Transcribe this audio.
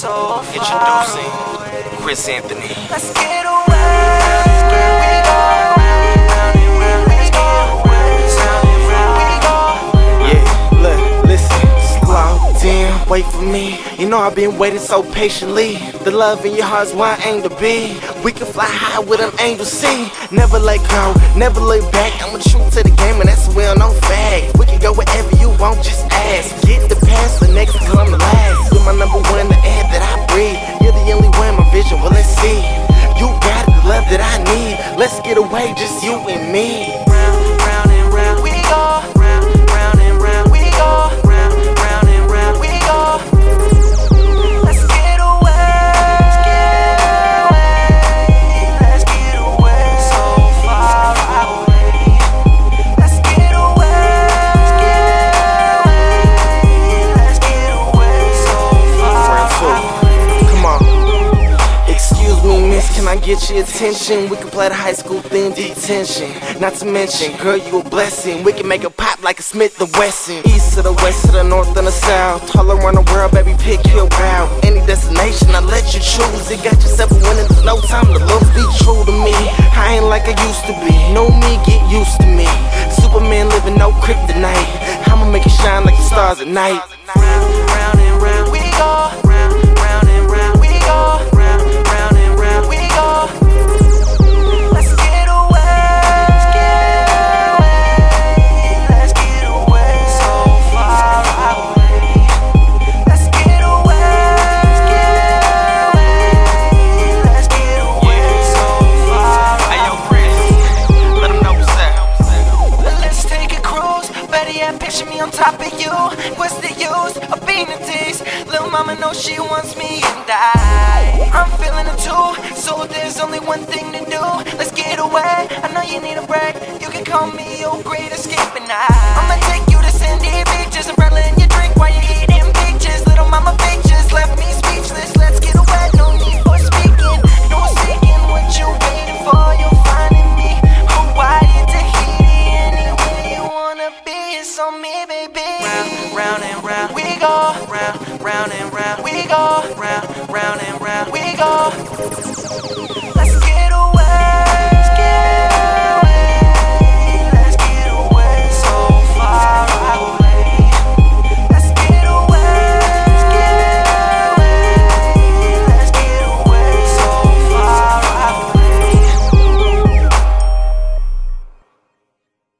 so Introducing Chris Anthony. Let's get away. We go round and round. Let's get away. Round and round. We go. Yeah, look, listen, slow down, wait for me. You know I've been waiting so patiently. The love in your heart's where I aim to be. We can fly high with an angel see. Never let go, never look back. I'm a true to the game, and that's a well known fact. We can go wherever you want, just ask. Get away, just you and me. Can I get your attention? We can play the high school theme detention. Not to mention, girl, you a blessing. We can make it pop like a Smith and Wesson. East to the west, to the north and the south. All around the world, baby, pick your route. Any destination, I let you choose. It got yourself a winning, there's no time to lose. Be true to me. I ain't like I used to be. Know me, get used to me. Superman living no kryptonite. I'ma make it shine like the stars at night. Picture me on top of you. What's the use of being a tease? Little mama knows she wants me and I. I'm feeling it too. So there's only one thing to do. Let's get away. I know you need a break. You can call me your great escape, and I. I'ma take you to sandy beaches and Berlin. You me, baby. Round, round and round we go. Round, round and round we go. Round, round and round we go.